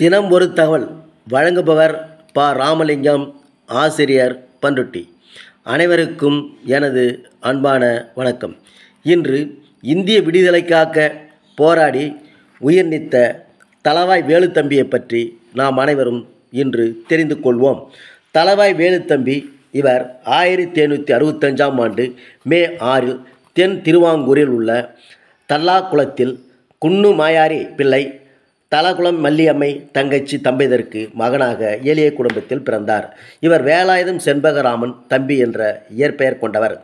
தினம் ஒரு தகவல் வழங்குபவர் ப. ராமலிங்கம் ஆசிரியர் பண்ருட்டி அனைவருக்கும் எனது அன்பான வணக்கம். இன்று இந்திய விடுதலைக்காக போராடி உயிர் நீத்த தளவாய் வேலுத்தம்பியை பற்றி நாம் அனைவரும் இன்று தெரிந்து கொள்வோம். தளவாய் வேலுத்தம்பி இவர் ஆயிரத்தி எண்ணூற்றி அறுபத்தஞ்சாம் ஆண்டு மே ஆறில் தென் திருவாங்கூரில் உள்ள தல்லாக்குளத்தில் குன்னு மாயாரி பிள்ளை தலகுளம் மல்லியம்மை தங்கச்சி தம்பிதற்கு மகனாக எளிய குடும்பத்தில் பிறந்தார். இவர் வேலாயுதம் செண்பகராமன் தம்பி என்ற இயற்பெயர் கொண்டவர்.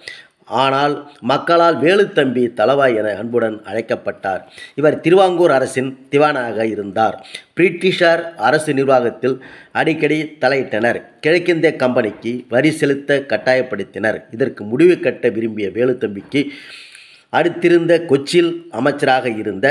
ஆனால் மக்களால் வேலுத்தம்பி தளவாய் என அன்புடன் அழைக்கப்பட்டார். இவர் திருவாங்கூர் அரசின் திவானாக இருந்தார். பிரிட்டிஷார் அரசு நிர்வாகத்தில் அடிக்கடி தலையிட்டனர். கிழக்கிந்திய கம்பெனிக்கு வரி செலுத்த கட்டாயப்படுத்தினர். இதற்கு முடிவு கட்ட விரும்பிய வேலுத்தம்பிக்கு அடுத்திருந்த கொச்சியில் அமைச்சராக இருந்த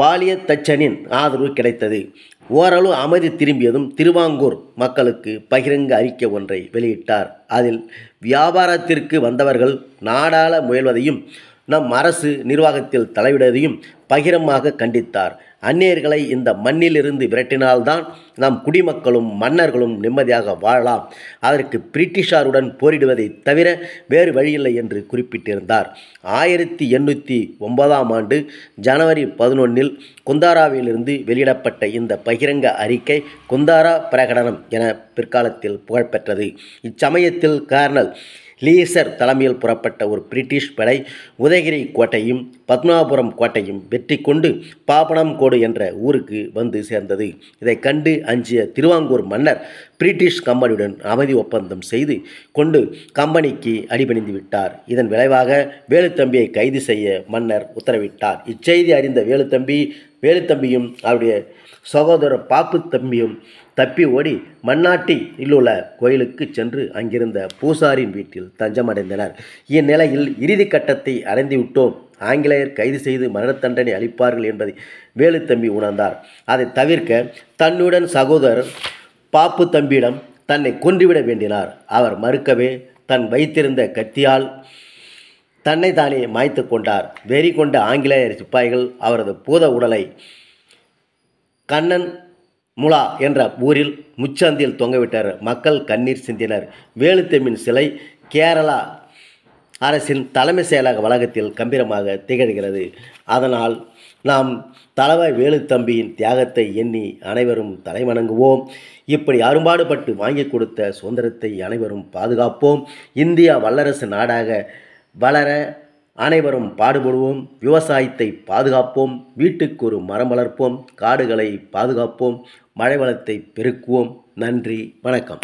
பாலியத்தச்சனின் ஆதரவு கிடைத்தது. ஓரளவு அமைதி திரும்பியதும் திருவாங்கூர் மக்களுக்கு பகிரங்க அறிக்கை ஒன்றை வெளியிட்டார். அதில் வியாபாரத்திற்கு வந்தவர்கள் நாடாள முயல்வதையும் நம் அரசு நிர்வாகத்தில் தலையிடுவதையும் பகிரமாக கண்டித்தார். அந்நியர்களை இந்த மண்ணிலிருந்து விரட்டினால்தான் நம் குடிமக்களும் மன்னர்களும் நிம்மதியாக வாழலாம். அதற்கு பிரிட்டிஷாருடன் போரிடுவதை தவிர வேறு வழியில்லை என்று குறிப்பிட்டிருந்தார். ஆயிரத்தி எண்ணூற்றி ஒன்பதாம் ஆண்டு ஜனவரி பதினொன்றில் குந்தாராவிலிருந்து வெளியிடப்பட்ட இந்த பகிரங்க அறிக்கை குந்தாரா பிரகடனம் என பிற்காலத்தில் புகழ்பெற்றது. இச்சமயத்தில் கர்னல் லீசர் தலைமையில் புறப்பட்ட ஒரு பிரிட்டிஷ் படை உதயகிரி கோட்டையும் பத்மாபுரம் கோட்டையும் வெற்றி கொண்டு பாபனம்கோடு என்ற ஊருக்கு வந்து சேர்ந்தது. இதை கண்டு அஞ்சிய திருவாங்கூர் மன்னர் பிரிட்டிஷ் கம்பெனியுடன் அமைதி ஒப்பந்தம் செய்து கொண்டு கம்பெனிக்கு அடிபணிந்து விட்டார். இதன் விளைவாக வேலுத்தம்பியை கைது செய்ய மன்னர் உத்தரவிட்டார். இச்செய்தி அறிந்த வேலுத்தம்பி வேலுத்தம்பியும் அவருடைய சகோதரர் பாப்பு தம்பியும் தப்பி ஓடி மண்ணாட்டி உள்ள கோயிலுக்கு சென்று அங்கிருந்த பூசாரின் வீட்டில் தஞ்சமடைந்தனர். இந்நிலையில் இறுதி கட்டத்தை அடைந்துவிட்டோம் ஆங்கிலேயர் கைது செய்து மரண தண்டனை அளிப்பார்கள் என்பதை வேலுத்தம்பி உணர்ந்தார். அதை தவிர்க்க தன்னுடன் சகோதரர் பாப்பு தம்பியிடம் தன்னை கொன்றுவிட வேண்டினார். அவர் மறுக்கவே தன் வைத்திருந்த கத்தியால் தன்னை தானே மாய்த்து கொண்டார். வெறி கொண்ட ஆங்கிலேயர் சிப்பாய்கள் அவரது பூத உடலை கண்ணன் முலா என்ற ஊரில் முச்சந்தியில் தொங்கவிட்டார். மக்கள் கண்ணீர் சிந்தினர். வேலுத்தெம்மின் சிலை கேரளா அரசின் தலைமை செயலக வளாகத்தில் கம்பீரமாக திகழ்கிறது. அதனால் நாம் தலைவர் வேலுத்தம்பியின் தியாகத்தை எண்ணி அனைவரும் தலைவணங்குவோம். இப்படி அரும்பாடுபட்டு வாங்கி கொடுத்த சுதந்திரத்தை அனைவரும் பாதுகாப்போம். இந்தியா வல்லரசு நாடாக வளர அனைவரும் பாடுபடுவோம். விவசாயத்தை பாதுகாப்போம். வீட்டுக்கு ஒரு மரம் வளர்ப்போம். காடுகளை பாதுகாப்போம். மழை வளத்தை பெருக்குவோம். நன்றி. வணக்கம்.